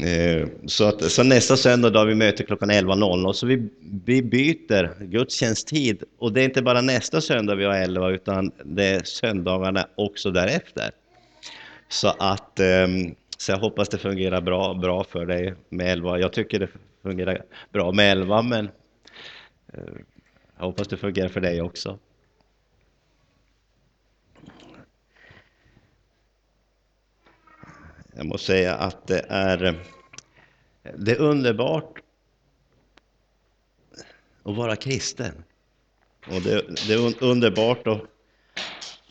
Eh, så, att, så nästa söndag då har vi möte klockan 11.00 så vi, vi byter gudstjänsttid och det är inte bara nästa söndag vi har 11 utan det är söndagarna också därefter. Så att ehm, så jag hoppas det fungerar bra, bra för dig med 11. Jag tycker det fungerar bra med 11 men eh, jag hoppas det fungerar för dig också. Jag måste säga att det är, det är underbart att vara kristen. Och det, det är underbart att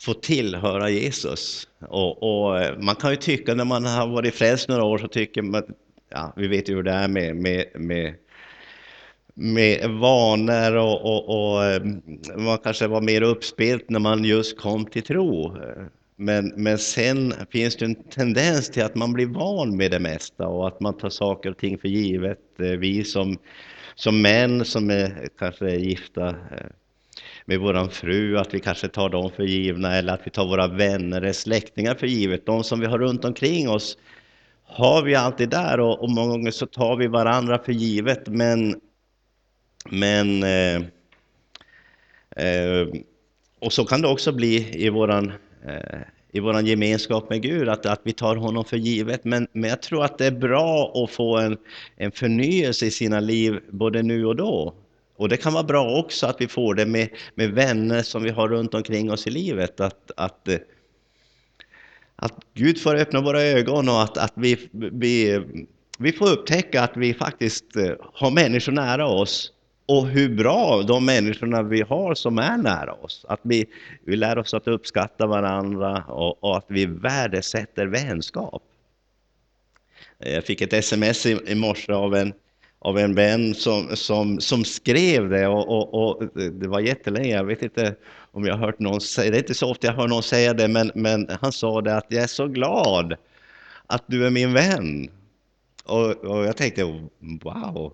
få tillhöra Jesus. Och, och, eh, man kan ju tycka när man har varit frälst några år så tycker man, ja vi vet ju hur det är med, med, med, med vanor och, och, och eh, man kanske var mer uppspelt när man just kom till tro. Men, men sen finns det en tendens till att man blir van med det mesta och att man tar saker och ting för givet. Eh, vi som, som män som är, kanske är gifta eh, med våran fru, att vi kanske tar dem för givna eller att vi tar våra vänner eller släktingar för givet. De som vi har runt omkring oss har vi alltid där och, och många gånger så tar vi varandra för givet men, men eh, eh, och så kan det också bli i våran Eh, i vår gemenskap med Gud, att, att vi tar honom för givet. Men, men jag tror att det är bra att få en, en förnyelse i sina liv både nu och då. Och det kan vara bra också att vi får det med, med vänner som vi har runt omkring oss i livet. Att, att, eh, att Gud får öppna våra ögon och att, att vi, vi, vi får upptäcka att vi faktiskt eh, har människor nära oss och hur bra de människorna vi har som är nära oss. Att vi, vi lär oss att uppskatta varandra och, och att vi värdesätter vänskap. Jag fick ett sms i, i morse av en, av en vän som, som, som skrev det och, och, och, det var jättelänge, jag vet inte om jag har hört någon säga det, är inte så ofta jag hör någon säga det, men, men han sa det att jag är så glad att du är min vän. Och, och jag tänkte wow,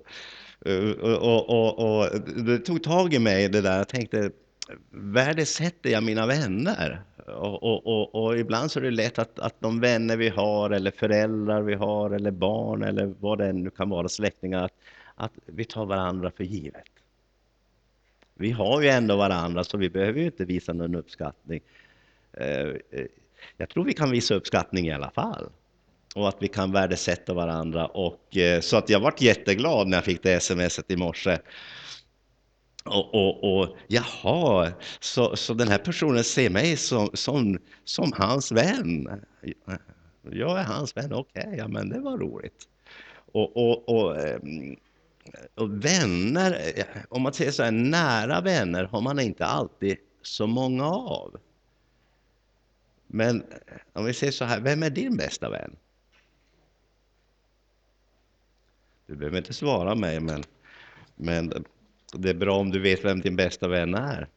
Eh, och, och, och, det tog tag i mig det där. Jag tänkte, värdesätter jag mina vänner? Och, och, och, ibland så är det lätt att, att de vänner vi har, eller föräldrar vi har, eller barn, eller vad det nu kan vara, släktingar, att, att vi tar varandra för givet. Vi har ju ändå varandra, så vi behöver ju inte visa någon uppskattning. Eh, eh, jag tror vi kan visa uppskattning i alla fall och att vi kan värdesätta varandra. Och, eh, så att jag vart jätteglad när jag fick det smset i morse. Och, och, och jaha, så, så den här personen ser mig som, som, som hans vän. Jag är hans vän, okej, okay, ja men det var roligt. Och, och, och, eh, och vänner, eh, om man säger så här, nära vänner har man inte alltid så många av. Men om vi säger så här, vem är din bästa vän? Du behöver inte svara mig, men, men det är bra om du vet vem din bästa vän är.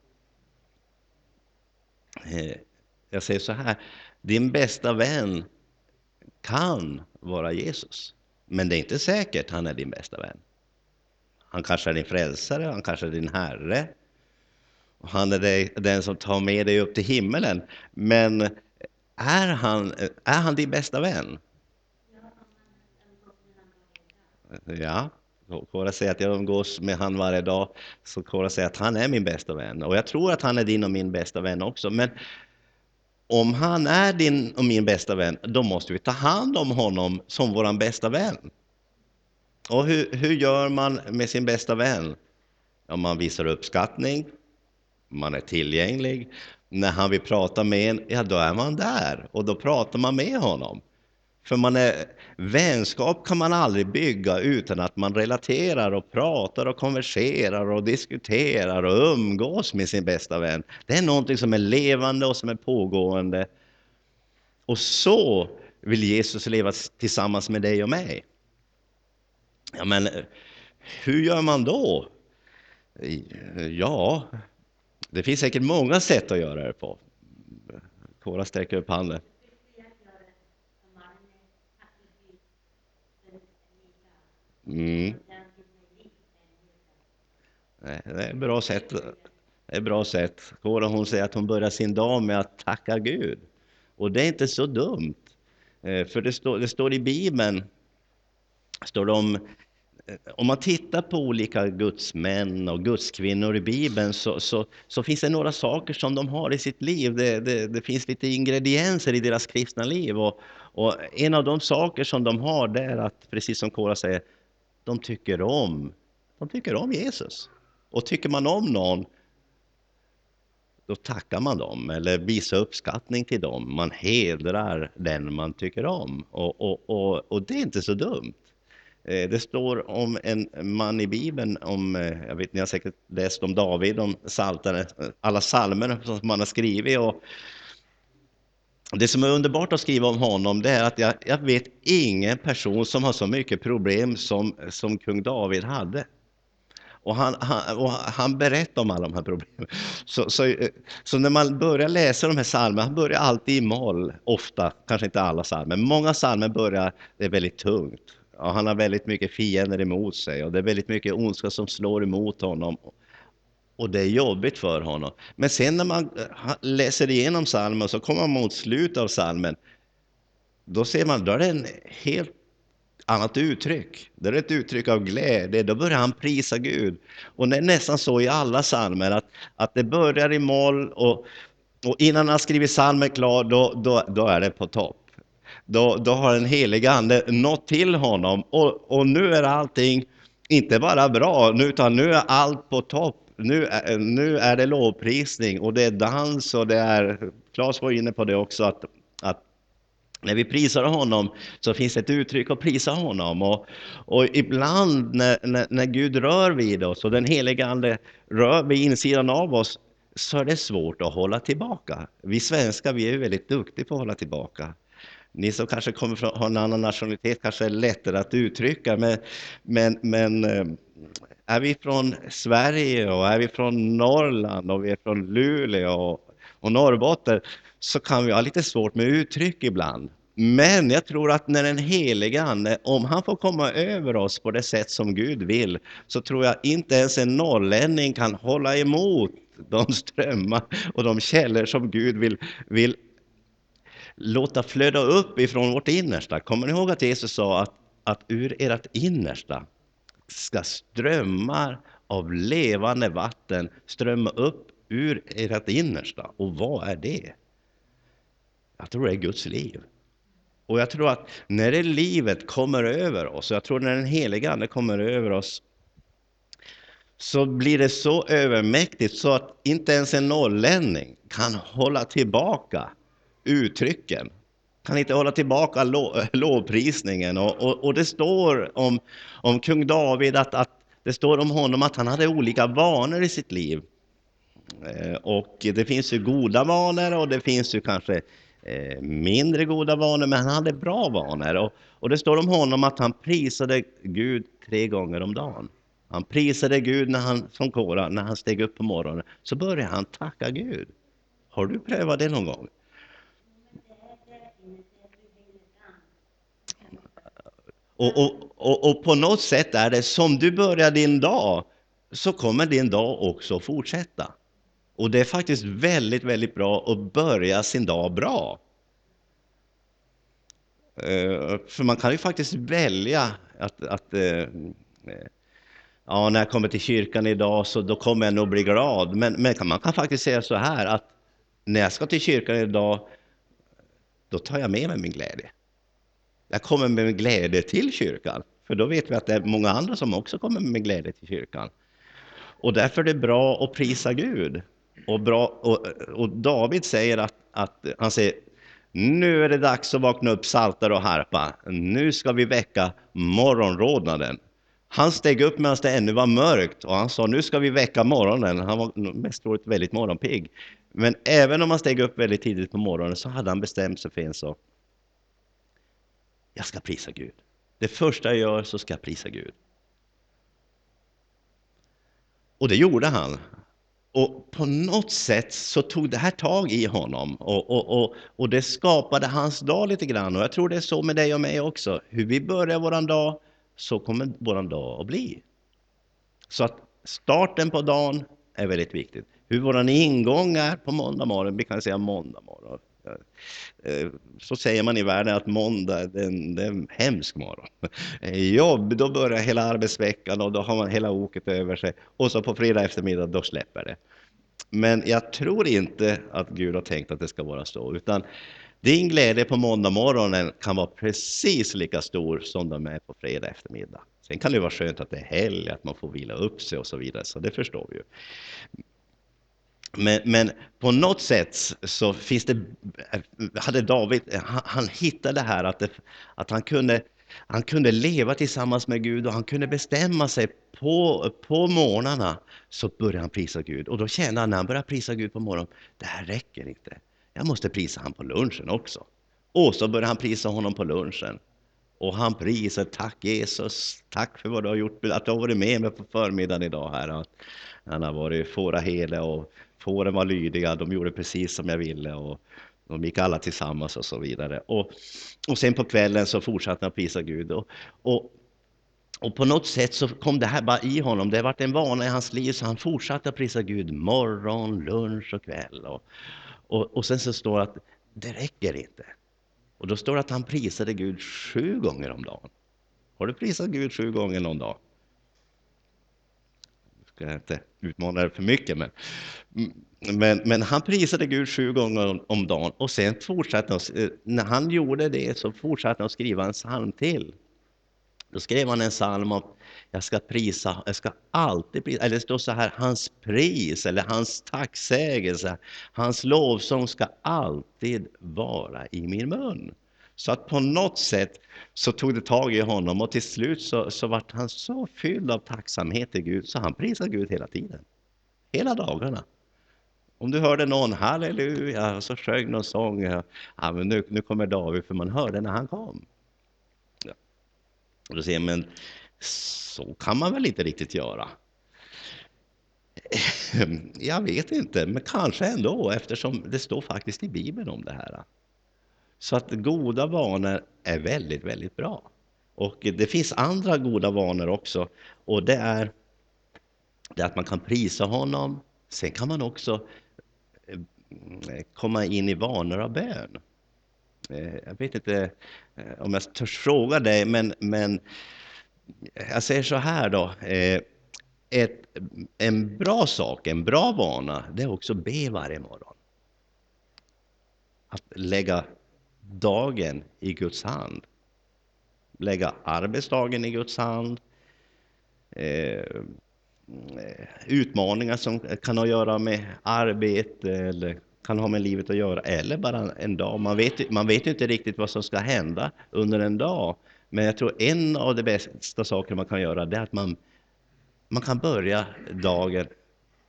Eh, jag säger så här, din bästa vän kan vara Jesus, men det är inte säkert han är din bästa vän. Han kanske är din frälsare, han kanske är din Herre. Han är den som tar med dig upp till himmelen. Men är han, är han din bästa vän? Ja, Kora säger att jag umgås med han varje dag, så Kora säger att han är min bästa vän. Och jag tror att han är din och min bästa vän också. Men om han är din och min bästa vän, då måste vi ta hand om honom som vår bästa vän. Och hur, hur gör man med sin bästa vän? Ja, man visar uppskattning, man är tillgänglig. När han vill prata med en, ja då är man där och då pratar man med honom. För man är, vänskap kan man aldrig bygga utan att man relaterar och pratar och konverserar och diskuterar och umgås med sin bästa vän. Det är någonting som är levande och som är pågående. Och så vill Jesus leva tillsammans med dig och mig. Ja, men hur gör man då? Ja, det finns säkert många sätt att göra det på. Kora sträcker upp handen. Mm. Det är ett bra sätt. Det är bra sätt. Kora hon säger att hon börjar sin dag med att tacka Gud. Och det är inte så dumt. Eh, för det står, det står i Bibeln står det om eh, om man tittar på olika gudsmän och gudskvinnor i Bibeln så, så, så, finns det några saker som de har i sitt liv. Det, det, det finns lite ingredienser i deras kristna liv. Och, och, en av de saker som de har det är att, precis som Kora säger, de tycker om, de tycker om Jesus. Och tycker man om någon, då tackar man dem eller visar uppskattning till dem. Man hedrar den man tycker om. Och, och, och, och det är inte så dumt. Eh, det står om en man i Bibeln, om, eh, jag vet ni har säkert läst om David, om saltare, alla salmer som man har skrivit. Och det som är underbart att skriva om honom, det är att jag, jag vet ingen person som har så mycket problem som, som kung David hade. Och han, han, och han berättar om alla de här problemen. Så, så, så, när man börjar läsa de här psalmerna, han börjar alltid i moll, ofta, kanske inte alla psalmer, många psalmer börjar, det är väldigt tungt. Och han har väldigt mycket fiender emot sig och det är väldigt mycket ondska som slår emot honom. Och det är jobbigt för honom. Men sen när man eh, läser igenom psalmen så kommer man mot slutet av psalmen. Då ser man, då är det en helt annat uttryck. Det är ett uttryck av glädje. Då börjar han prisa Gud. Och det är nästan så i alla psalmer att, att det börjar i moll och, och innan han skriver psalmen klar, då, då, då är det på topp då, då har den heliga Ande nått till honom och, och nu är allting inte bara bra, utan nu är allt på topp. Nu är, eh, nu är det lovprisning och det är dans och det är, Claes var inne på det också, att, att när vi prisar honom så finns det ett uttryck att prisa honom. Och, och ibland när, när, när, Gud rör vid oss och den heliga Ande rör vid insidan av oss så är det svårt att hålla tillbaka. Vi svenskar vi är väldigt duktiga på att hålla tillbaka. Ni som kanske kommer från har en annan nationalitet kanske är lättare att uttrycka, men, men, men eh, är vi från Sverige och är vi från Norrland och vi är från Luleå och, och Norrbotten så kan vi ha lite svårt med uttryck ibland. Men jag tror att när den helige Ande, om han får komma över oss på det sätt som Gud vill, så tror jag inte ens en norrlänning kan hålla emot de strömmar och de källor som Gud vill, vill låta flöda upp ifrån vårt innersta. Kommer ni ihåg att Jesus sa att, att ur ert innersta ska strömmar av levande vatten strömma upp ur ert innersta. Och vad är det? Jag tror det är Guds liv. Och jag tror att när det livet kommer över oss, och jag tror när den heliga Ande kommer över oss, så blir det så övermäktigt så att inte ens en norrlänning kan hålla tillbaka uttrycken. Kan inte hålla tillbaka lovprisningen. Och, och, och, det står om, om kung David att, att det står om honom att han hade olika vanor i sitt liv. Eh, och det finns ju goda vanor och det finns ju kanske eh, mindre goda vanor, men han hade bra vanor. Och, och det står om honom att han prisade Gud tre gånger om dagen. Han prisade Gud när han, som Kora, när han steg upp på morgonen. Så började han tacka Gud. Har du prövat det någon gång? Och, och, och, och, på något sätt är det som du börjar din dag, så kommer din dag också fortsätta. Och det är faktiskt väldigt, väldigt bra att börja sin dag bra. Eh, för man kan ju faktiskt välja att, att eh, eh, ja, när jag kommer till kyrkan idag så då kommer jag nog bli glad. Men, men man kan faktiskt säga så här att när jag ska till kyrkan idag, då tar jag med mig min glädje. Jag kommer med glädje till kyrkan, för då vet vi att det är många andra som också kommer med glädje till kyrkan. Och därför är det bra att prisa Gud. Och, bra, och, och David säger att, att, han säger, nu är det dags att vakna upp saltar och harpa. Nu ska vi väcka morgonrodnaden. Han steg upp medan det ännu var mörkt och han sa nu ska vi väcka morgonen. Han var mest troligt väldigt morgonpigg. Men även om han steg upp väldigt tidigt på morgonen så hade han bestämt sig för en sak jag ska prisa Gud. Det första jag gör så ska jag prisa Gud. Och det gjorde han. Och på något sätt så tog det här tag i honom och, och, och, och det skapade hans dag lite grann. Och jag tror det är så med dig och mig också. Hur vi börjar våran dag, så kommer våran dag att bli. Så att starten på dagen är väldigt viktigt. Hur våran ingång är på måndag morgon, vi kan säga måndag morgon, Eh, så säger man i världen att måndag det är en, det är en hemsk morgon. Eh, jobb, då börjar hela arbetsveckan och då har man hela oket över sig. Och så på fredag eftermiddag, då släpper det. Men jag tror inte att Gud har tänkt att det ska vara så, utan din glädje på måndag morgonen kan vara precis lika stor som de är på fredag eftermiddag. Sen kan det vara skönt att det är helg, att man får vila upp sig och så vidare, så det förstår vi ju. Men, men, på något sätt så finns det, hade David, han, han hittade här att, det, att han, kunde, han kunde leva tillsammans med Gud och han kunde bestämma sig på, på morgnarna så började han prisa Gud. Och då kände han när han började prisa Gud på morgonen, det här räcker inte. Jag måste prisa honom på lunchen också. Och så började han prisa honom på lunchen. Och han prisar, tack Jesus, tack för vad du har gjort, att du har varit med mig på förmiddagen idag här. Han har varit fåraherde och fåren var lydiga, de gjorde precis som jag ville och de gick alla tillsammans och så vidare. Och, och sen på kvällen så fortsatte han att prisa Gud. Och, och, och på något sätt så kom det här bara i honom, det har varit en vana i hans liv så han fortsatte att prisa Gud morgon, lunch och kväll. Och, och, och sen så står det att det räcker inte. Och då står det att han prisade Gud sju gånger om dagen. Har du prisat Gud sju gånger någon dag? Ska jag inte utmana dig för mycket, men, men, men han prisade Gud sju gånger om, om dagen och sen fortsatte han, eh, när han gjorde det så fortsatte han att skriva en psalm till. Då skrev han en psalm om jag ska prisa, jag ska alltid prisa, eller det står så här, hans pris eller hans tacksägelse, hans lovsång ska alltid vara i min mun. Så att på något sätt så tog det tag i honom och till slut så, så vart han så fylld av tacksamhet till Gud så han prisade Gud hela tiden. Hela dagarna. Om du hörde någon halleluja och så sjöng någon sång, ja, men nu, nu kommer David, för man hörde när han kom. Ja. Och då säger men så kan man väl inte riktigt göra? Jag vet inte, men kanske ändå eftersom det står faktiskt i Bibeln om det här. Så att goda vanor är väldigt, väldigt bra. Och det finns andra goda vanor också och det är, det är att man kan prisa honom. Sen kan man också eh, komma in i vanor av bön. Eh, jag vet inte eh, om jag törs fråga dig, men, men jag säger så här då. Ett, en bra sak, en bra vana, det är också att be varje morgon. Att lägga dagen i Guds hand. Lägga arbetsdagen i Guds hand. Eh, utmaningar som kan ha att göra med arbete eller kan ha med livet att göra, eller bara en dag. Man vet, man vet inte riktigt vad som ska hända under en dag. Men jag tror en av de bästa saker man kan göra, det är att man, man kan börja dagen,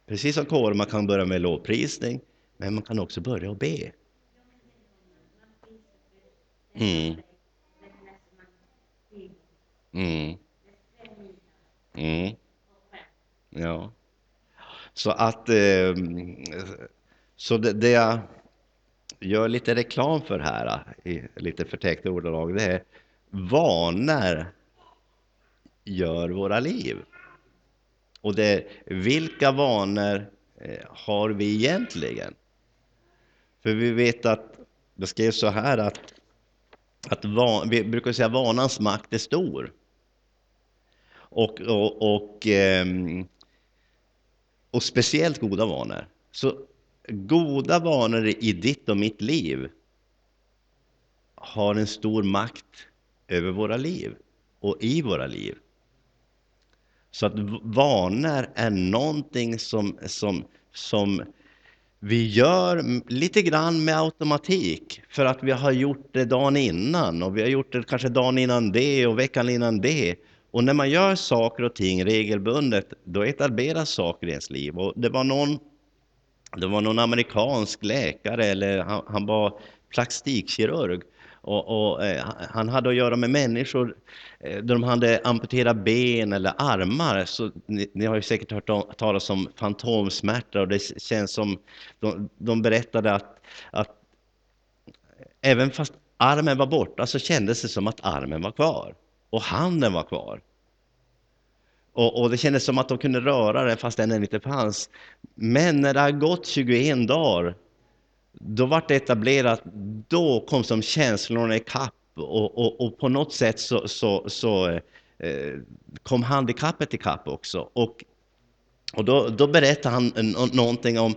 precis som kår, man kan börja med lovprisning, men man kan också börja att be. Mm. Mm. Mm. Ja. Så att eh, så det, det, jag gör lite reklam för här, i lite förtäckta ordalag, det är vanor gör våra liv. Och det är, vilka vanor eh, har vi egentligen? För vi vet att, det skrevs så här att att van, vi brukar säga vanans makt är stor. Och, och, och, ehm, och speciellt goda vanor. Så goda vanor i ditt och mitt liv har en stor makt över våra liv och i våra liv. Så att vanor är någonting som, som, som vi gör lite grann med automatik för att vi har gjort det dagen innan och vi har gjort det kanske dagen innan det och veckan innan det. Och när man gör saker och ting regelbundet, då etableras saker i ens liv. Och det var någon, det var någon amerikansk läkare, eller han, han var plastikkirurg, och, och eh, han hade att göra med människor eh, de hade amputerat ben eller armar. Så ni, ni har ju säkert hört talas om fantomsmärta och det känns som de, de berättade att, att även fast armen var borta så kändes det som att armen var kvar och handen var kvar. Och, och, det kändes som att de kunde röra den fast den inte fanns. Men när det har gått 21 dagar då vart det etablerat, då kom som känslorna ikapp och, och, och på något sätt så, så, så eh, kom handikappet ikapp också. Och, och då, då berättade han någonting om,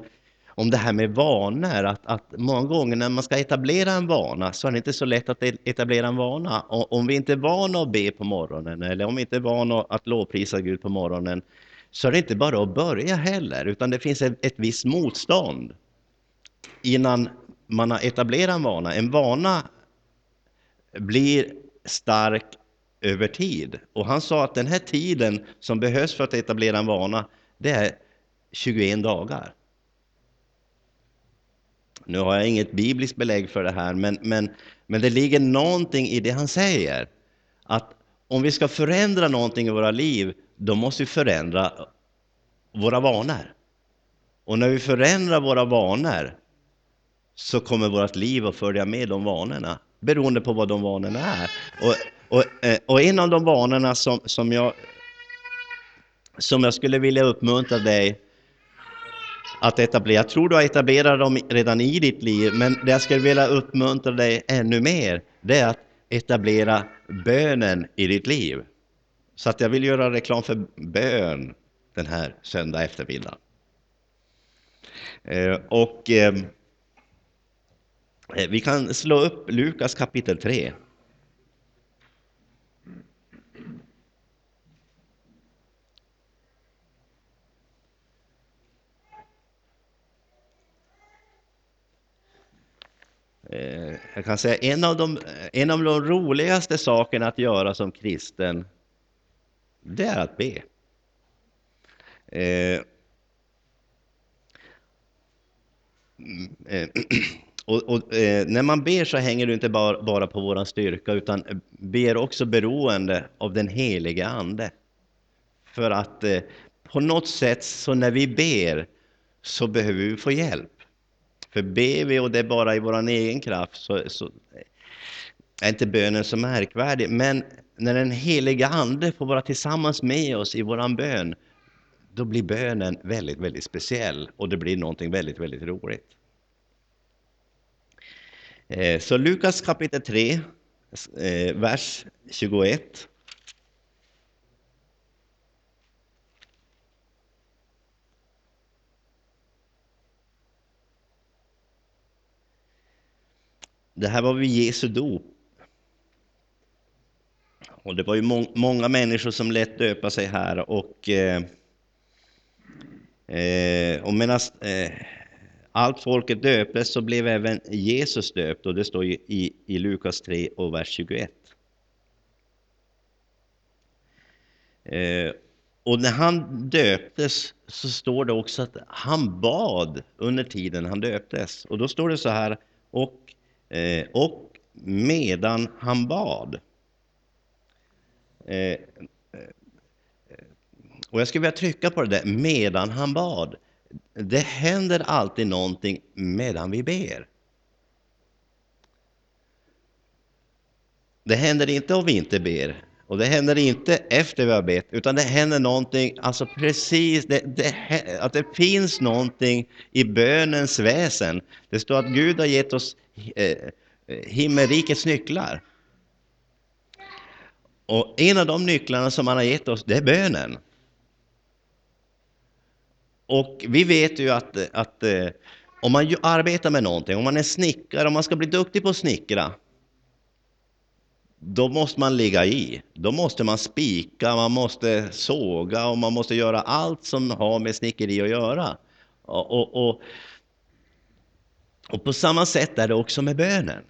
om det här med vanor, att, att många gånger när man ska etablera en vana så är det inte så lätt att e-, etablera en vana. Och om vi inte är vana att be på morgonen eller om vi inte är vana att lovprisa Gud på morgonen så är det inte bara att börja heller, utan det finns ett, ett visst motstånd innan man har etablerat en vana. En vana blir stark över tid. Och han sa att den här tiden som behövs för att etablera en vana, det är 21 dagar. Nu har jag inget bibliskt belägg för det här, men, men, men det ligger någonting i det han säger. Att om vi ska förändra någonting i våra liv, då måste vi förändra våra vanor. Och när vi förändrar våra vanor så kommer vårt liv att följa med de vanorna, beroende på vad de vanorna är. Och, och, eh, och en av de vanorna som, som, jag, som jag skulle vilja uppmuntra dig att etablera, jag tror du har etablerat dem redan i ditt liv, men det jag skulle vilja uppmuntra dig ännu mer, det är att etablera bönen i ditt liv. Så att jag vill göra reklam för bön den här söndag eftermiddag. Eh, och eh, Eh, vi kan slå upp Lukas kapitel 3. Eh, jag kan säga en av, de, en av de roligaste sakerna att göra som kristen, det är att be. Eh, mm, Och, och eh, när man ber så hänger det inte bara, bara på vår styrka, utan ber också beroende av den helige Ande. För att eh, på något sätt, så när vi ber, så behöver vi få hjälp. För ber vi och det är bara i vår egen kraft, så, så är inte bönen så märkvärdig. Men när den heliga Ande får vara tillsammans med oss i våran bön, då blir bönen väldigt, väldigt speciell och det blir någonting väldigt, väldigt roligt. Eh, så Lukas kapitel 3, eh, vers 21. Det här var vid Jesu dop. Och det var ju må många människor som lät döpa sig här och, eh, eh och medan eh, allt folket döptes så blev även Jesus döpt och det står ju i, i Lukas 3 och vers 21. Eh, och när han döptes så står det också att han bad under tiden han döptes. Och då står det så här, och, eh, och medan han bad. Eh, eh och jag skulle vilja trycka på det där, medan han bad det händer alltid någonting medan vi ber. Det händer inte om vi inte ber. Och det händer inte efter vi har bett, utan det händer någonting, alltså precis, det, det, att det finns någonting i bönens väsen. Det står att Gud har gett oss eh, himmelrikets nycklar. Och en av de nycklarna som han har gett oss, det är bönen. Och vi vet ju att, att eh, om man arbetar med någonting, om man är snickare, om man ska bli duktig på att snickra, då måste man ligga i. Då måste man spika, man måste såga och man måste göra allt som har med snickeri att göra. Och, och, och, och på samma sätt är det också med bönen.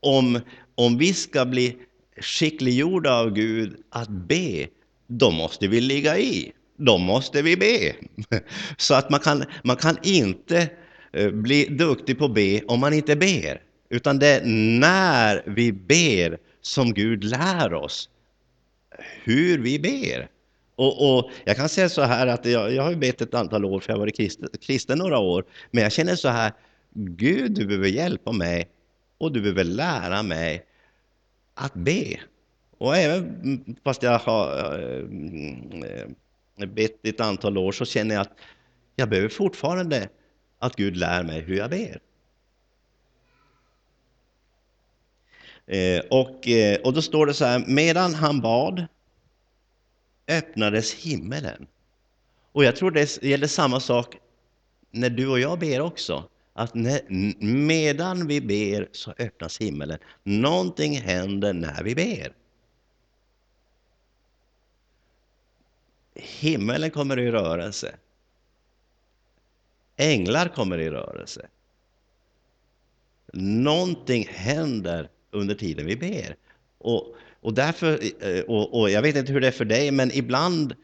Om, om vi ska bli skickliggjorda av Gud att be, då måste vi ligga i då måste vi be. Så att man kan, man kan inte eh, bli duktig på att be om man inte ber. Utan det är när vi ber som Gud lär oss hur vi ber. Och, och jag kan säga så här att jag, jag har bett ett antal år, för jag har varit kristen, kristen några år. Men jag känner så här, Gud du behöver hjälpa mig och du behöver lära mig att be. Och även mm, fast jag har äh, bett ett antal år så känner jag att jag behöver fortfarande att Gud lär mig hur jag ber. Eh, och, eh, och då står det så här, medan han bad öppnades himmelen. Och jag tror det gäller samma sak när du och jag ber också. Att när, medan vi ber så öppnas himmelen. Någonting händer när vi ber. Himmelen kommer i rörelse. Änglar kommer i rörelse. Någonting händer under tiden vi ber. Och, och, därför, eh, och, och jag vet inte hur det är för dig, men ibland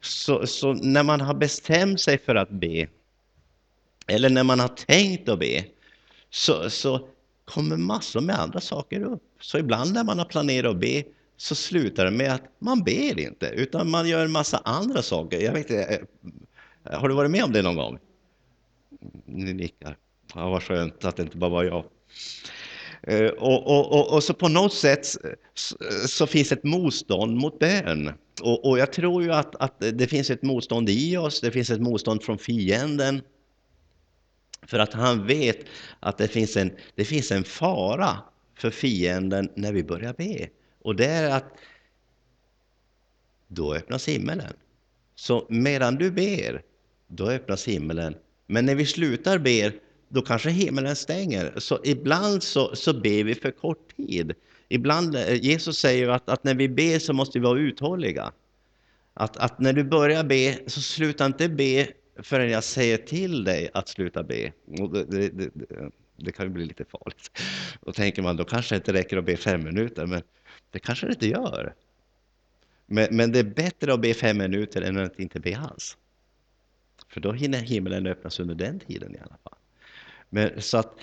så, så, när man har bestämt sig för att be, eller när man har tänkt att be, så, så kommer massor med andra saker upp. Så ibland när man har planerat att be, så slutar det med att man ber inte, utan man gör en massa andra saker. Jag vet inte, eh, har du varit med om det någon gång? Ni nickar. Ja, vad skönt att det inte bara var jag. Eh, och, och, och, och, så på något sätt så, så finns ett motstånd mot bön. Och, och jag tror ju att, att det finns ett motstånd i oss, det finns ett motstånd från fienden. För att han vet att det finns en, det finns en fara för fienden när vi börjar be. Och det är att då öppnas himmelen. Så medan du ber, då öppnas himmelen. Men när vi slutar be, då kanske himlen stänger. Så ibland så, så ber vi för kort tid. Ibland, eh, Jesus säger att, att när vi ber så måste vi vara uthålliga. Att, att när du börjar be, så sluta inte be förrän jag säger till dig att sluta be. Det, det, det, det, kan ju bli lite farligt. Då tänker man, då kanske det inte räcker att be fem minuter, men det kanske det inte gör. Men, men det är bättre att be fem minuter än att inte be alls. För då hinner himlen öppnas under den tiden i alla fall. Men, så, att,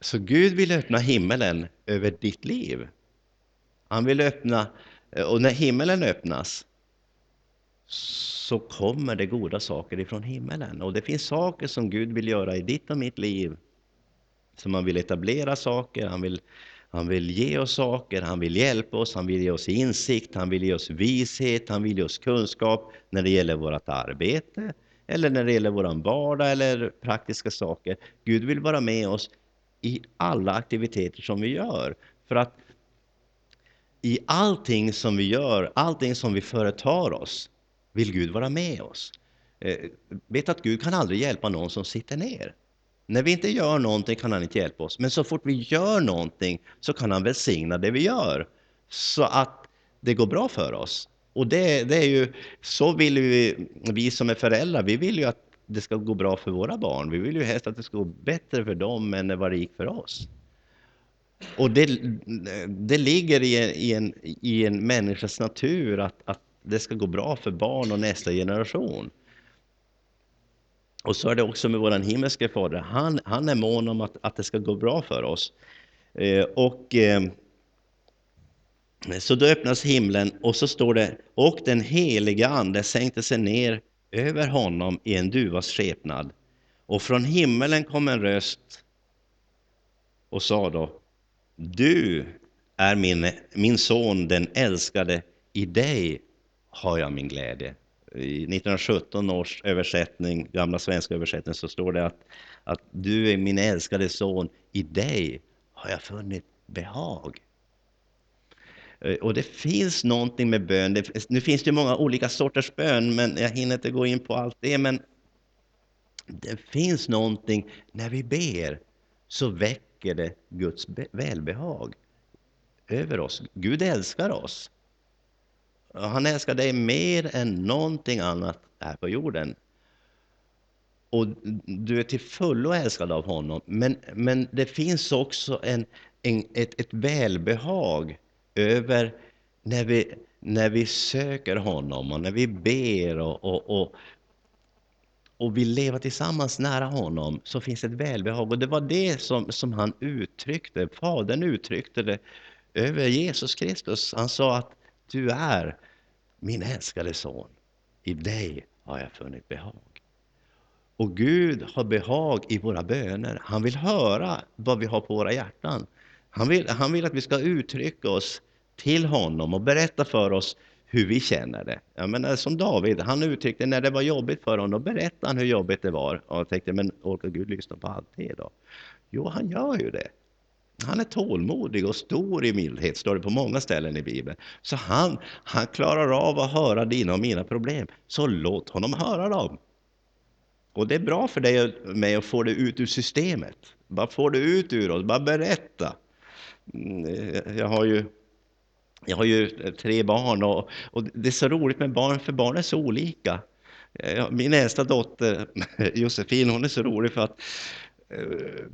så Gud vill öppna himlen över ditt liv. Han vill öppna, och när himlen öppnas så kommer det goda saker ifrån himlen. Och det finns saker som Gud vill göra i ditt och mitt liv. Som han vill etablera saker, han vill, han vill ge oss saker, han vill hjälpa oss, han vill ge oss insikt, han vill ge oss vishet, han vill ge oss kunskap när det gäller vårt arbete, eller när det gäller vår vardag eller praktiska saker. Gud vill vara med oss i alla aktiviteter som vi gör. För att i allting som vi gör, allting som vi företar oss, vill Gud vara med oss. Eh, vet att Gud kan aldrig hjälpa någon som sitter ner. När vi inte gör någonting kan han inte hjälpa oss, men så fort vi gör någonting så kan han välsigna det vi gör, så att det går bra för oss. Och det, det är ju, så vill vi, vi som är föräldrar, vi vill ju att det ska gå bra för våra barn. Vi vill ju helst att det ska gå bättre för dem än vad det gick för oss. Och det, det ligger i en, i, en, i en människas natur att, att det ska gå bra för barn och nästa generation. Och så är det också med vår himmelske Fader. Han, han är mån om att, att det ska gå bra för oss. Eh, och eh, så då öppnas himlen och så står det, och den heliga Ande sänkte sig ner över honom i en duvas skepnad. Och från himmelen kom en röst och sa då, du är min, min son, den älskade, i dig har jag min glädje. I 1917 års översättning, gamla svenska översättning, så står det att, att du är min älskade son, i dig har jag funnit behag. Eh, och det finns någonting med bön. Det, nu finns det många olika sorters bön, men jag hinner inte gå in på allt det. Men det finns någonting, när vi ber, så väcker det Guds välbehag över oss. Gud älskar oss. Han älskar dig mer än någonting annat här på jorden. Och du är till fullo älskad av honom. Men, men det finns också en, en, ett, ett välbehag över när vi, när vi söker honom och när vi ber och, och, och, och vill leva tillsammans nära honom så finns det ett välbehag. Och det var det som, som han uttryckte, Fadern uttryckte det över Jesus Kristus. Han sa att du är min älskade son, i dig har jag funnit behag. Och Gud har behag i våra böner. Han vill höra vad vi har på våra hjärtan. Han vill, han vill att vi ska uttrycka oss till honom och berätta för oss hur vi känner det. Jag menar, eh, som David, han uttryckte när det var jobbigt för honom, då berättade han hur jobbigt det var. Och jag tänkte, men orkar Gud lyssna på allt det då? Jo, han gör ju det. Han är tålmodig och stor i mildhet, står det på många ställen i Bibeln. Så han, han klarar av att höra dina och mina problem. Så låt honom höra dem. Och det är bra för dig och mig att få det ut ur systemet. Bara få det ut ur oss, bara berätta. Mm, eh, jag har ju, jag har ju eh, tre barn och, och det är så roligt med barn, för barn är så olika. Eh, min äldsta dotter Josefin, hon är så rolig för att Eh,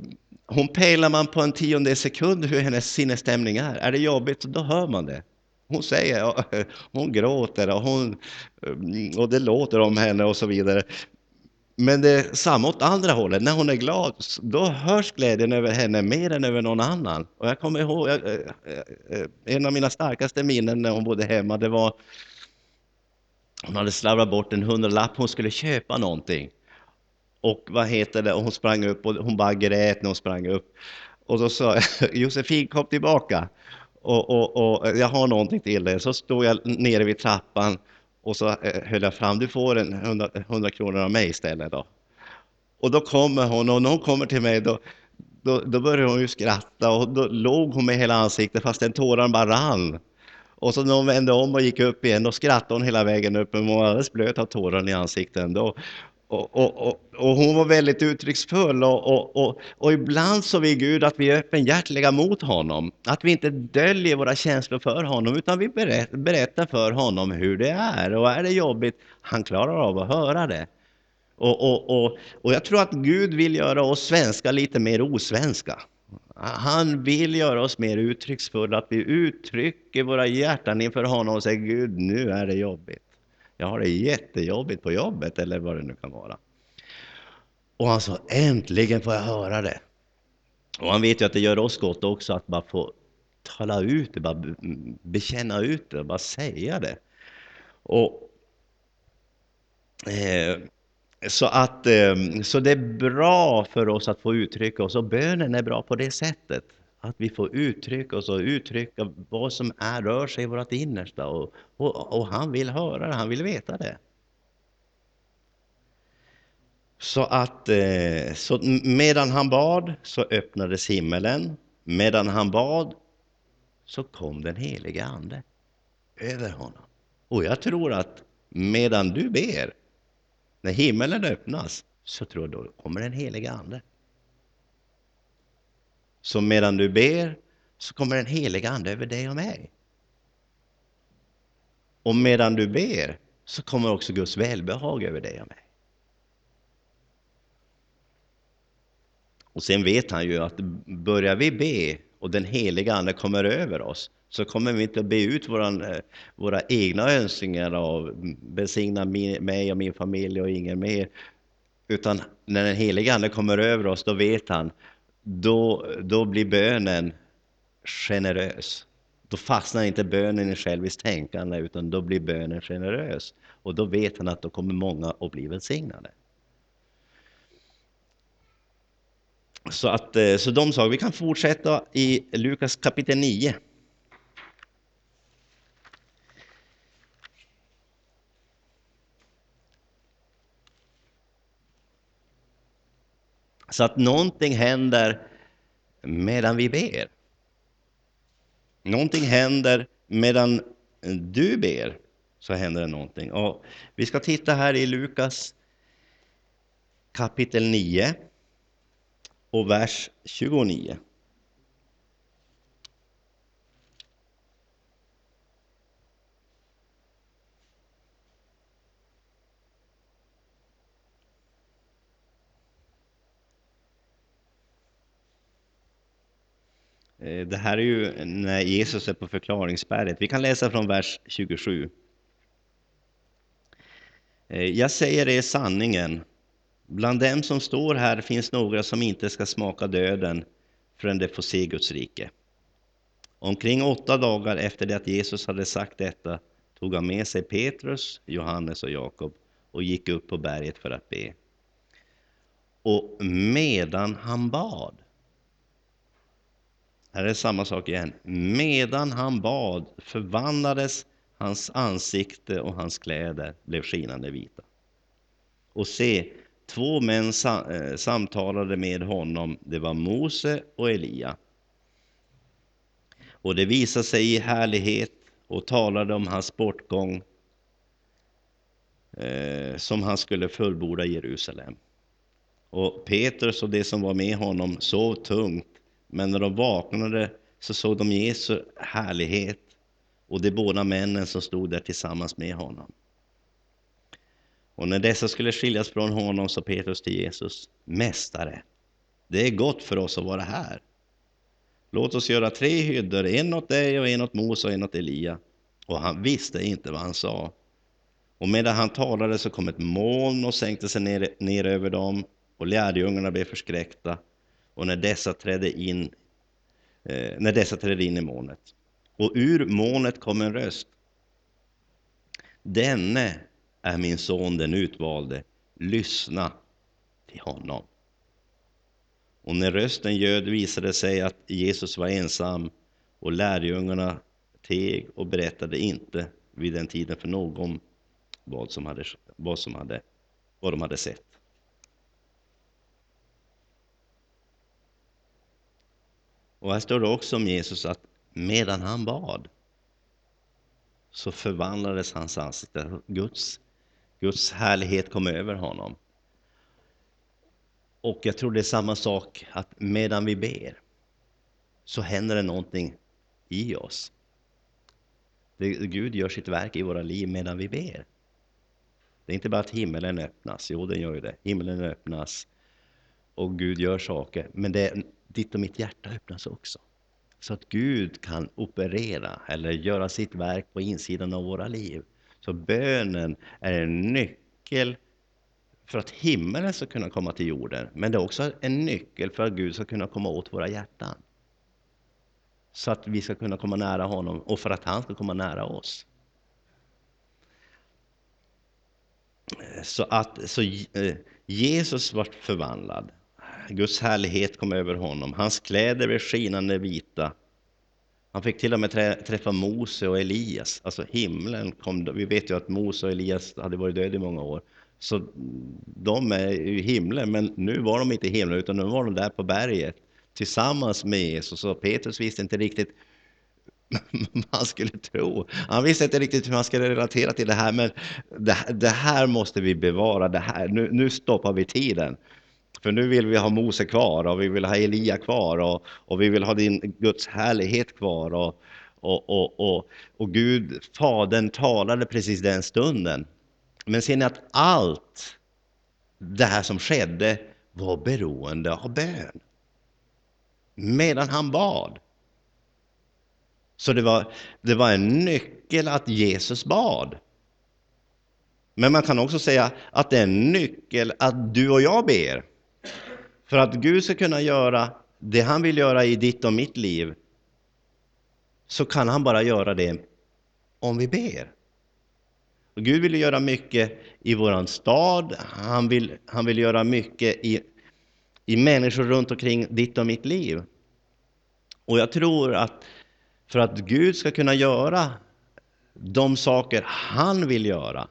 hon pejlar man på en tionde sekund hur hennes sinnesstämning är. Är det jobbigt, då hör man det. Hon säger, hon gråter och, hon, eh, och det låter om henne och så vidare. Men det är samma åt andra hållet, när hon är glad, då hörs glädjen över henne mer än över någon annan. Och jag kommer ihåg, eh, eh, en av mina starkaste minnen när hon bodde hemma, det var hon hade slarvat bort en hundralapp, hon skulle köpa någonting. Och vad heter det, och hon sprang upp och hon bara grät när hon sprang upp. Och då sa jag, Josefin kom tillbaka och, och, och jag har någonting till dig. Så stod jag nere vid trappan och så eh, höll jag fram, du får en 100, 100 kronor av mig istället då. Och då kommer hon och när hon kommer till mig då, då, då började hon ju skratta och då låg hon med hela ansiktet fast den tårar bara rann. Och så när hon vände om och gick upp igen, då skrattade hon hela vägen upp, men hon var alldeles blöt av tårarna i ansiktet ändå. Och, och, och, och, hon var väldigt uttrycksfull och, och, och, ibland så vill Gud att vi är öppenhjärtiga mot honom. Att vi inte döljer våra känslor för honom utan vi berättar för honom hur det är. Och är det jobbigt, han klarar av att höra det. Och, och, och, och jag tror att Gud vill göra oss svenskar lite mer osvenska. Han vill göra oss mer uttrycksfulla, att vi uttrycker våra hjärtan inför honom och säger Gud, nu är det jobbigt. Jag har det jättejobbigt på jobbet eller vad det nu kan vara. Och han sa, äntligen får jag höra det. Och han vet ju att det gör oss gott också att bara få tala ut det, bara bekänna ut det, bara säga det. Och, eh, så, att, eh, så det är bra för oss att få uttrycka oss och bönen är bra på det sättet. Att vi får uttrycka oss och uttrycka vad som är, rör sig i vårt innersta. Och, och, och han vill höra det, han vill veta det. Så att eh, så medan han bad så öppnades himmelen. Medan han bad så kom den helige Ande över honom. Och jag tror att medan du ber, när himmelen öppnas, så tror jag då kommer den helige Ande. Så medan du ber så kommer den heliga Ande över dig och mig. Och medan du ber så kommer också Guds välbehag över dig och mig. Och sen vet han ju att börjar vi be och den heliga Ande kommer över oss så kommer vi inte att be ut våran, eh, våra egna önskningar av besigna mig och min familj och ingen mer. Utan när den heliga Ande kommer över oss, då vet han då, då blir bönen generös. Då fastnar inte bönen i själviskt tänkande, utan då blir bönen generös. Och då vet han att då kommer många att bli välsignade. Så, att, eh, så de saker, vi kan fortsätta i Lukas kapitel 9. Så att någonting händer medan vi ber. Någonting händer medan du ber, så händer det någonting. Och vi ska titta här i Lukas kapitel 9 och vers 29. Eh, det här är ju när Jesus är på förklaringsberget. Vi kan läsa från vers 27. Eh, jag säger er sanningen. Bland dem som står här finns några som inte ska smaka döden förrän de får se Guds rike. Omkring åtta dagar efter det att Jesus hade sagt detta tog han med sig Petrus, Johannes och Jakob och gick upp på berget för att be. Och medan han bad här är samma sak igen. Medan han bad förvandlades hans ansikte och hans kläder blev skinande vita. Och se, två män eh, samtalade med honom. Det var Mose och Elia. Och det visade sig i härlighet och talade om hans bortgång eh, som han skulle fullborda i Jerusalem. Och Petrus och de som var med honom sov tungt, men när de vaknade så såg de Jesu härlighet och de båda männen som stod där tillsammans med honom. Och när dessa skulle skiljas från honom sa Petrus till Jesus, Mästare, det är gott för oss att vara här. Låt oss göra tre hyddor, en åt dig och en åt Mose och en åt Elia. Och han visste inte vad han sa. Och medan han talade så kom ett moln och sänkte sig ner, ner över dem och lärjungarna blev förskräckta. Och när dessa trädde in, eh, när dessa trädde in i molnet. Och ur molnet kom en röst. Denne är min son den utvalde, lyssna till honom. Och när rösten ljöd visade det sig att Jesus var ensam och lärjungarna teg och berättade inte vid den tiden för någon vad, som hade, vad, som hade, vad de hade sett. Och här står det också om Jesus att medan han bad så förvandlades hans ansikte. Guds, Guds härlighet kom över honom. Och jag tror det är samma sak att medan vi ber så händer det någonting i oss. Det, Gud gör sitt verk i våra liv medan vi ber. Det är inte bara att himmelen öppnas, jo den gör ju det. himmelen öppnas och Gud gör saker, men det, ditt och mitt hjärta öppnas också. Så att Gud kan operera eller göra sitt verk på insidan av våra liv. Så bönen är en nyckel för att himlen ska kunna komma till jorden. Men det är också en nyckel för att Gud ska kunna komma åt våra hjärtan. Så att vi ska kunna komma nära honom och för att han ska komma nära oss. Så att så eh, Jesus var förvandlad. Guds härlighet kom över honom. Hans kläder blev skinande vita. Han fick till och med träffa Mose och Elias, alltså himlen kom. Vi vet ju att Mose och Elias hade varit döda i många år. Så de är i himlen, men nu var de inte i himlen utan nu var de där på berget tillsammans med Jesus. Och Petrus visste inte riktigt vad han skulle tro. Han visste inte riktigt hur han skulle relatera till det här, men det, det här måste vi bevara. Det här, nu, nu stoppar vi tiden. För nu vill vi ha Mose kvar och vi vill ha Elia kvar och, och vi vill ha din Guds härlighet kvar. Och, och, och, och, och Gud, Fadern, talade precis den stunden. Men ser ni att allt det här som skedde var beroende av bön. Medan han bad. Så det var, det var en nyckel att Jesus bad. Men man kan också säga att det är en nyckel att du och jag ber. För att Gud ska kunna göra det han vill göra i ditt och mitt liv, så kan han bara göra det om vi ber. Och Gud vill göra mycket i våran stad, han vill, han vill göra mycket i, i människor runt omkring ditt och mitt liv. Och jag tror att för att Gud ska kunna göra de saker han vill göra,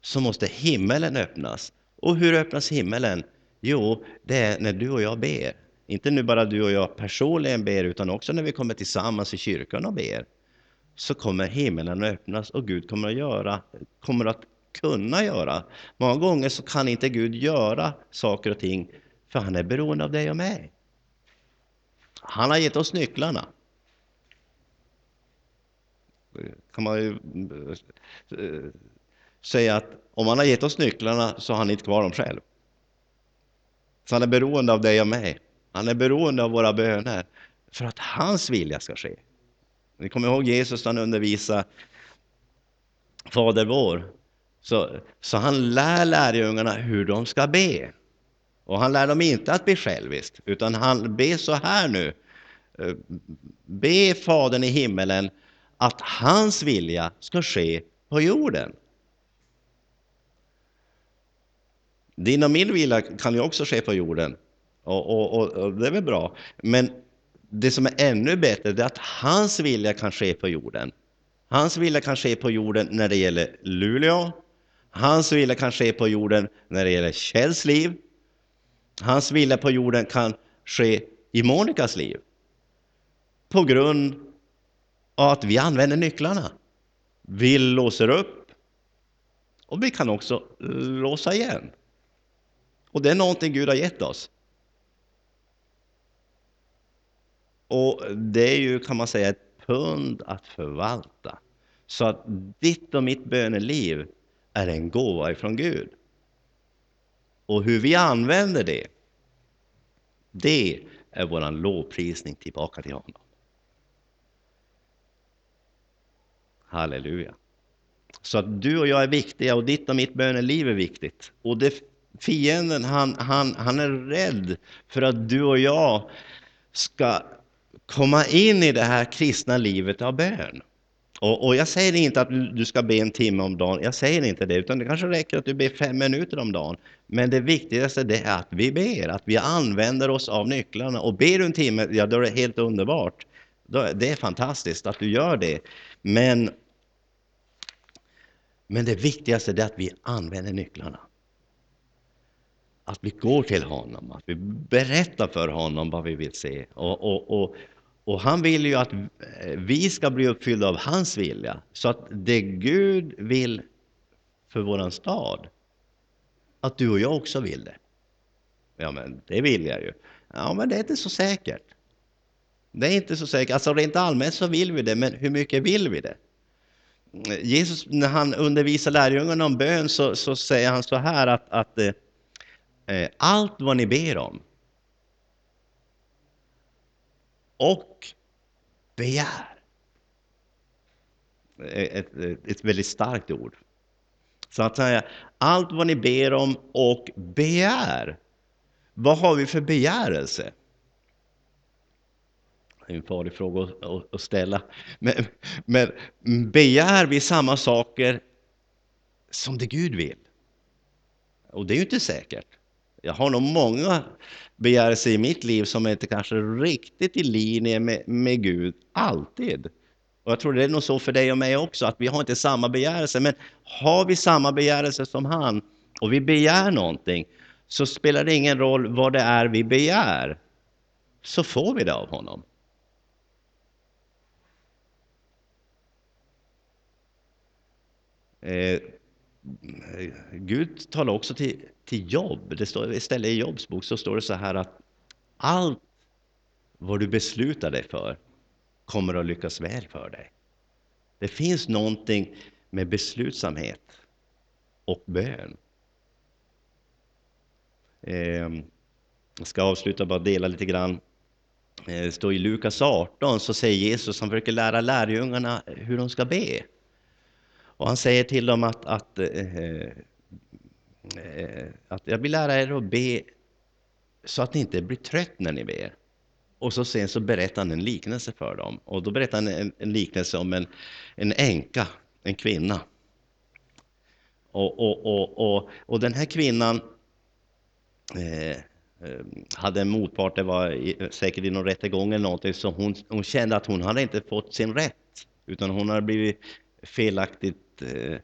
så måste himmelen öppnas. Och hur öppnas himmelen? Jo, det är när du och jag ber. Inte nu bara du och jag personligen ber, utan också när vi kommer tillsammans i kyrkan och ber. Så kommer himlen att öppnas och Gud kommer att göra, kommer att kunna göra. Många gånger så kan inte Gud göra saker och ting, för han är beroende av dig och mig. Han har gett oss nycklarna. kan man ju eh, säga att om han har gett oss nycklarna så har han inte kvar dem själv. Så han är beroende av dig och mig. Han är beroende av våra böner för att hans vilja ska ske. Ni kommer ihåg Jesus när han undervisade Fader vår. Så, så han lär lärjungarna hur de ska be. Och han lär dem inte att be själviskt, utan han ber så här nu. Eh, be Fadern i himmelen att hans vilja ska ske på jorden. Din och min vila kan ju också ske på jorden. Och, och, och, och, det är väl bra. Men det som är ännu bättre är att hans vilja kan ske på jorden. Hans vilja kan ske på jorden när det gäller Luleå. Hans vilja kan ske på jorden när det gäller Kjells liv. Hans vilja på jorden kan ske i Monikas liv. På grund av att vi använder nycklarna. Vi låser upp och vi kan också låsa igen. Och det är någonting Gud har gett oss. Och det är ju, kan man säga, ett pund att förvalta. Så att ditt och mitt böneliv är en gåva ifrån Gud. Och hur vi använder det, det är vår lovprisning tillbaka till honom. Halleluja. Så att du och jag är viktiga och ditt och mitt böneliv är viktigt. Och det, fienden han, han, han är rädd för att du och jag ska komma in i det här kristna livet av bön. Och, och, jag säger inte att du ska be en timme om dagen, jag säger inte det, utan det kanske räcker att du ber fem minuter om dagen. Men det viktigaste det är att vi ber, att vi använder oss av nycklarna. Och ber du en timme, ja då är det helt underbart. Det är fantastiskt att du gör det. Men, men det viktigaste är att vi använder nycklarna. Att vi går till honom, att vi berättar för honom vad vi vill se. Och, och, och, och han vill ju att eh, vi ska bli uppfyllda av hans vilja. Så att det Gud vill för våran stad, att du och jag också vill det. Ja, men det vill jag ju. Ja, men det är inte så säkert. Det är inte så säkert. Alltså rent allmänt så vill vi det, men hur mycket vill vi det? Mm, Jesus, när han undervisar lärjungarna om bön så, så säger han så här att, att eh, Eh, allt vad ni ber om och begär. Eh, ett, ett, ett väldigt starkt ord. Så att säga, allt vad ni ber om och begär. Vad har vi för begärelse? Det är en farlig fråga att, ställa. Men, men begär vi samma saker som det Gud vill? Och det är ju inte säkert. Jag har nog många begärelser i mitt liv som inte kanske riktigt i linje med, med Gud, alltid. Och jag tror det är nog så för dig och mig också, att vi har inte samma begärelse. Men har vi samma begärelse som han och vi begär någonting, så spelar det ingen roll vad det är vi begär, så får vi det av honom. Eh, Gud talar också till, till jobb. Det står istället i Jobs bok så står det så här att allt vad du beslutar dig för kommer att lyckas väl för dig. Det finns någonting med beslutsamhet och bön. Ehm, jag ska avsluta bara dela lite grann. Eh, det står i Lukas 18 så säger Jesus, han försöker lära lärjungarna hur de ska be. Och han säger till dem att, att, eh, Eh, att jag vill lära er att be så att ni inte blir trött när ni ber. Och så sen så berättar han en liknelse för dem. Och då berättar han en, en liknelse om en, en änka, en kvinna. Och, och, och, och, och den här kvinnan eh, eh hade en motpart, det var i, säkert i någon rättegång eller någonting, så hon, hon kände att hon hade inte fått sin rätt. Utan hon hade blivit felaktigt, eh,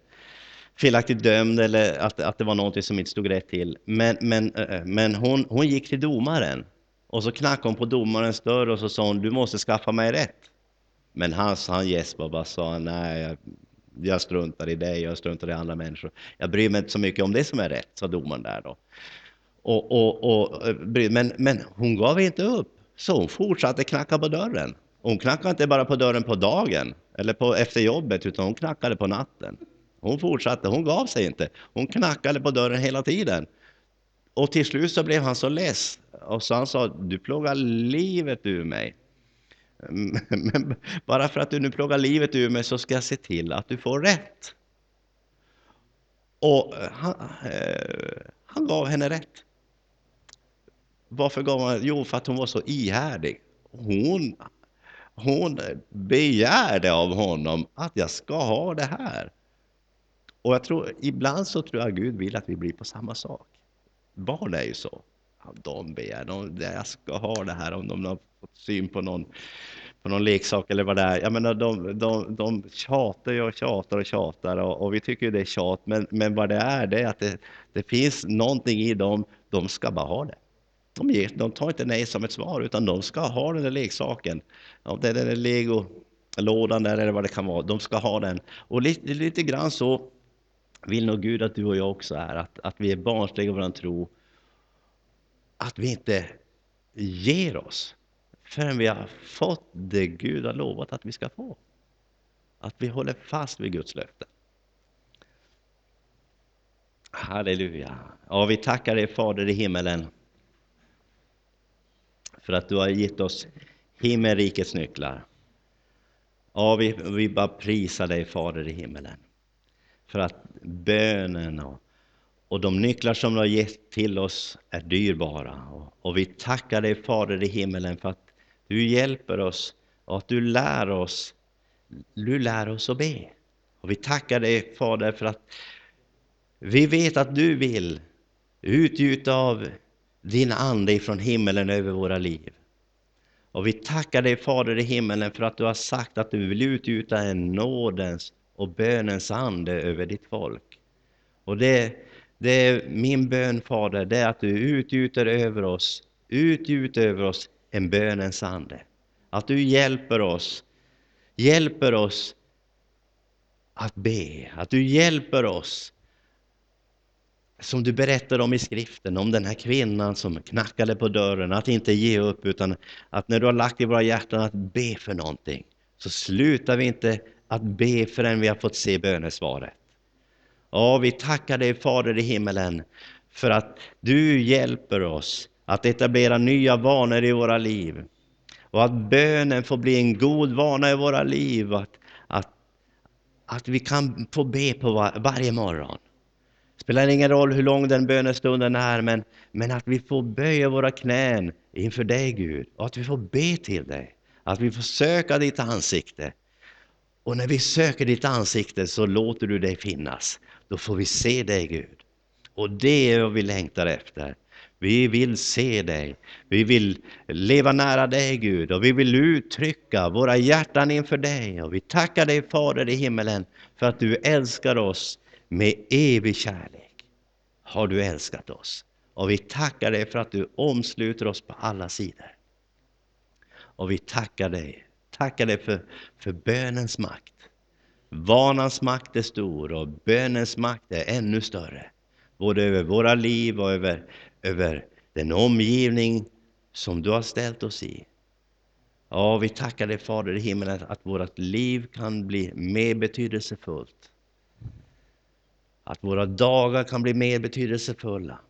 felaktigt dömd eller att, att det var någonting som inte stod rätt till. Men, men, men hon, hon gick till domaren och så knackade hon på domarens dörr och så sa hon, du måste skaffa mig rätt. Men han, han gäspade och bara sa, nej, jag, jag struntar i dig, jag struntar i andra människor. Jag bryr mig inte så mycket om det som är rätt, sa domaren där då. Och, och, och, men, men hon gav inte upp, så hon fortsatte knacka på dörren. Hon knackade inte bara på dörren på dagen eller på, efter jobbet, utan hon knackade på natten. Hon fortsatte, hon gav sig inte. Hon knackade på dörren hela tiden. Och till slut så blev han så less. Och så han sa, du plågar livet ur mig. Men bara för att du nu plågar livet ur mig så ska jag se till att du får rätt. Och eh, han, eh, han gav henne rätt. Varför gav han? Jo, för att hon var så ihärdig. Hon hon begärde av honom att jag ska ha det här. Och jag tror, ibland så tror jag Gud vill att vi blir på samma sak. Barn är ju så. de begär, de, jag ska ha det här om de har fått syn på någon, på någon leksak eller vad det är. Jag menar, de, de, de tjatar och tjatar och tjatar och, och vi tycker det är tjat. Men, men vad det är, det är att det, det finns någonting i dem, de ska bara ha det. De, ger, de tar inte nej som ett svar, utan de ska ha den där leksaken. Om det är den där Lego lådan där eller vad det kan vara. De ska ha den. Och lite, lite grann så vill nog Gud att du och jag också är, att, att vi är barnsliga i vår tro. Att vi inte ger oss förrän vi har fått det Gud har lovat att vi ska få. Att vi håller fast vid Guds löfte. Halleluja. Ja, vi tackar dig Fader i himmelen för att du har gett oss himmelrikets nycklar. Ja, vi, vi bara prisar dig Fader i himmelen för att bönen och, och de nycklar som du har gett till oss är dyrbara. Och, och vi tackar dig Fader i himmelen för att du hjälper oss och att du lär oss, du lär oss att be. Och vi tackar dig Fader för att vi vet att du vill utgjuta av din Ande ifrån himmelen över våra liv. Och vi tackar dig Fader i himmelen för att du har sagt att du vill utgjuta en nådens och bönens ande över ditt folk. Och det, det är min bön Fader, det är att du utgjuter över oss, utgjuter över oss en bönens ande. Att du hjälper oss, hjälper oss att be, att du hjälper oss som du berättar om i skriften, om den här kvinnan som knackade på dörren, att inte ge upp utan att när du har lagt i våra hjärtan att be för någonting, så slutar vi inte att be förrän vi har fått se bönesvaret. Ja, vi tackar dig Fader i himmelen för att du hjälper oss att etablera nya vanor i våra liv. Och att bönen får bli en god vana i våra liv. Att, att, att vi kan få be på var, varje morgon. Det Spelar ingen roll hur lång den bönestunden är, men, men att vi får böja våra knän inför dig Gud. Och att vi får be till dig. Att vi får söka ditt ansikte. Och när vi söker ditt ansikte så låter du dig finnas. Då får vi se dig Gud. Och det är vad vi längtar efter. Vi vill se dig. Vi vill leva nära dig Gud och vi vill uttrycka våra hjärtan inför dig. Och vi tackar dig Fader i himmelen för att du älskar oss med evig kärlek. Har du älskat oss. Och vi tackar dig för att du omsluter oss på alla sidor. Och vi tackar dig, tackar dig för, för bönens makt. Vanans makt är stor och bönens makt är ännu större. Både över våra liv och över över den omgivning som du har ställt oss i. Ja, vi tackar dig Fader i himmelen att vårt liv kan bli mer betydelsefullt. Att våra dagar kan bli mer betydelsefulla.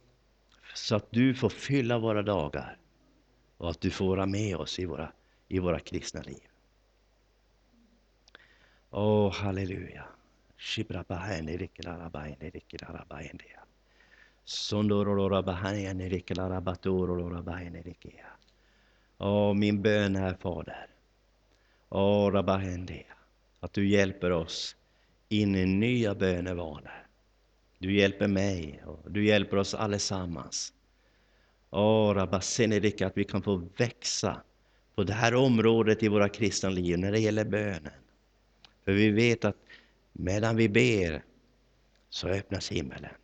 Så att du får fylla våra dagar och att du får vara med oss i våra, i våra kristna liv. Åh, oh, halleluja. Åh, oh, min bön är Fader. Oh, Åh, Rabahendia. Att du hjälper oss in i nya bönevanor. Du hjälper mig och du hjälper oss allesammans. Oh, Åh, Rabasenedika, att vi kan få växa på det här området i våra kristna liv när det gäller bönen. För vi vet att medan vi ber så öppnas himmelen.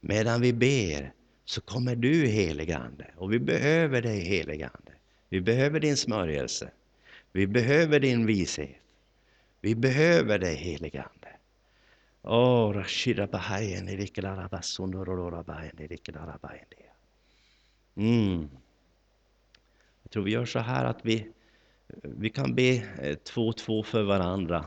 Medan vi ber så kommer du heligande och vi behöver dig heligande. Vi behöver din smörjelse. Vi behöver din vishet. Vi behöver dig heligande. Oh, mm. Jag tror vi gör så här att vi, vi kan be eh, två och två för varandra.